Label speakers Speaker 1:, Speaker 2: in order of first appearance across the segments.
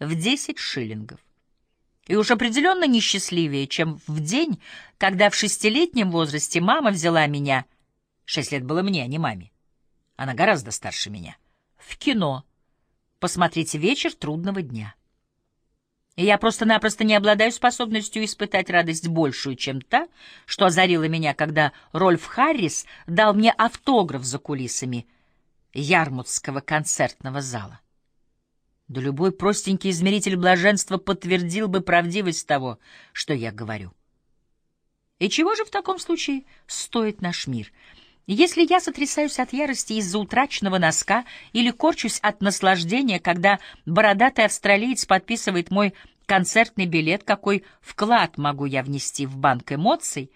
Speaker 1: в 10 шиллингов. И уж определенно несчастливее, чем в день, когда в шестилетнем возрасте мама взяла меня, шесть лет было мне, а не маме, она гораздо старше меня, в кино посмотреть вечер трудного дня. И я просто-напросто не обладаю способностью испытать радость большую, чем та, что озарила меня, когда Рольф Харрис дал мне автограф за кулисами Ярмутского концертного зала. Да любой простенький измеритель блаженства подтвердил бы правдивость того, что я говорю. И чего же в таком случае стоит наш мир — если я сотрясаюсь от ярости из-за утраченного носка или корчусь от наслаждения, когда бородатый австралиец подписывает мой концертный билет, какой вклад могу я внести в банк эмоций,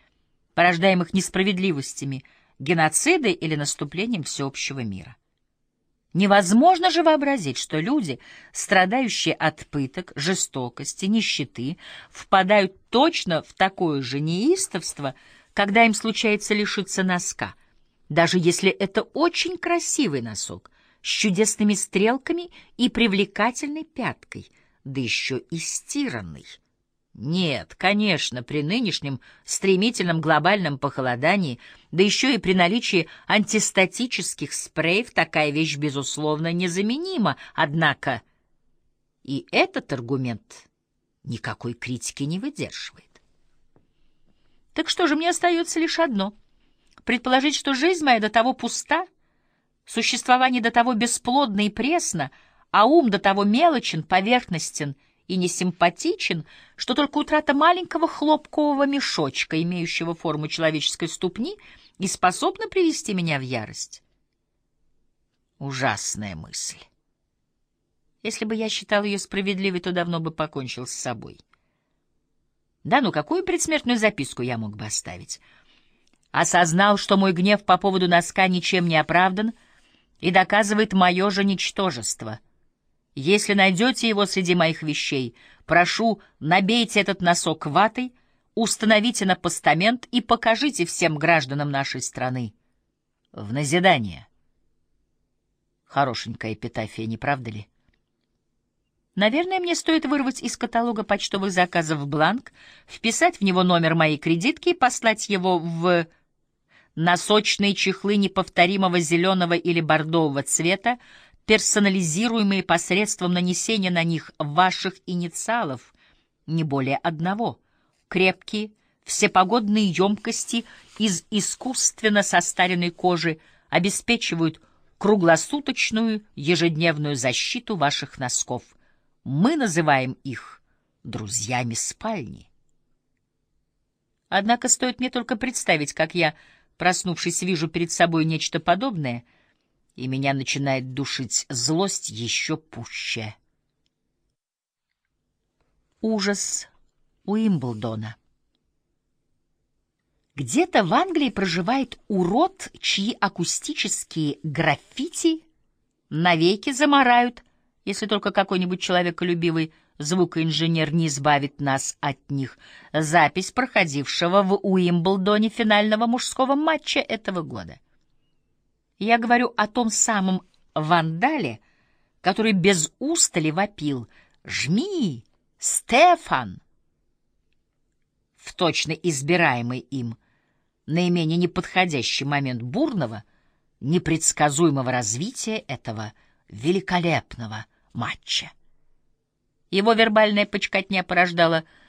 Speaker 1: порождаемых несправедливостями, геноцидой или наступлением всеобщего мира? Невозможно же вообразить, что люди, страдающие от пыток, жестокости, нищеты, впадают точно в такое же неистовство, когда им случается лишиться носка — даже если это очень красивый носок с чудесными стрелками и привлекательной пяткой, да еще и стиранный. Нет, конечно, при нынешнем стремительном глобальном похолодании, да еще и при наличии антистатических спреев, такая вещь, безусловно, незаменима. Однако и этот аргумент никакой критики не выдерживает. Так что же, мне остается лишь одно — Предположить, что жизнь моя до того пуста, существование до того бесплодно и пресно, а ум до того мелочен, поверхностен и несимпатичен, что только утрата маленького хлопкового мешочка, имеющего форму человеческой ступни, и способна привести меня в ярость. Ужасная мысль. Если бы я считал ее справедливой, то давно бы покончил с собой. Да, ну какую предсмертную записку я мог бы оставить? осознал, что мой гнев по поводу носка ничем не оправдан и доказывает мое же ничтожество. Если найдете его среди моих вещей, прошу, набейте этот носок ватой, установите на постамент и покажите всем гражданам нашей страны. В назидание. Хорошенькая эпитафия, не правда ли? Наверное, мне стоит вырвать из каталога почтовых заказов бланк, вписать в него номер моей кредитки и послать его в носочные чехлы неповторимого зеленого или бордового цвета, персонализируемые посредством нанесения на них ваших инициалов, не более одного, крепкие, всепогодные емкости из искусственно состаренной кожи обеспечивают круглосуточную ежедневную защиту ваших носков. Мы называем их друзьями спальни. Однако стоит мне только представить, как я Проснувшись, вижу перед собой нечто подобное, и меня начинает душить злость еще пуще. Ужас Уимблдона. Где-то в Англии проживает урод, чьи акустические граффити навеки заморают, если только какой-нибудь человеколюбивый звукоинженер не избавит нас от них. Запись проходившего в Уимблдоне финального мужского матча этого года. Я говорю о том самом вандале, который без устали вопил «Жми, Стефан!» В точно избираемый им, наименее неподходящий момент бурного, непредсказуемого развития этого великолепного матча. Его вербальная почкотня порождала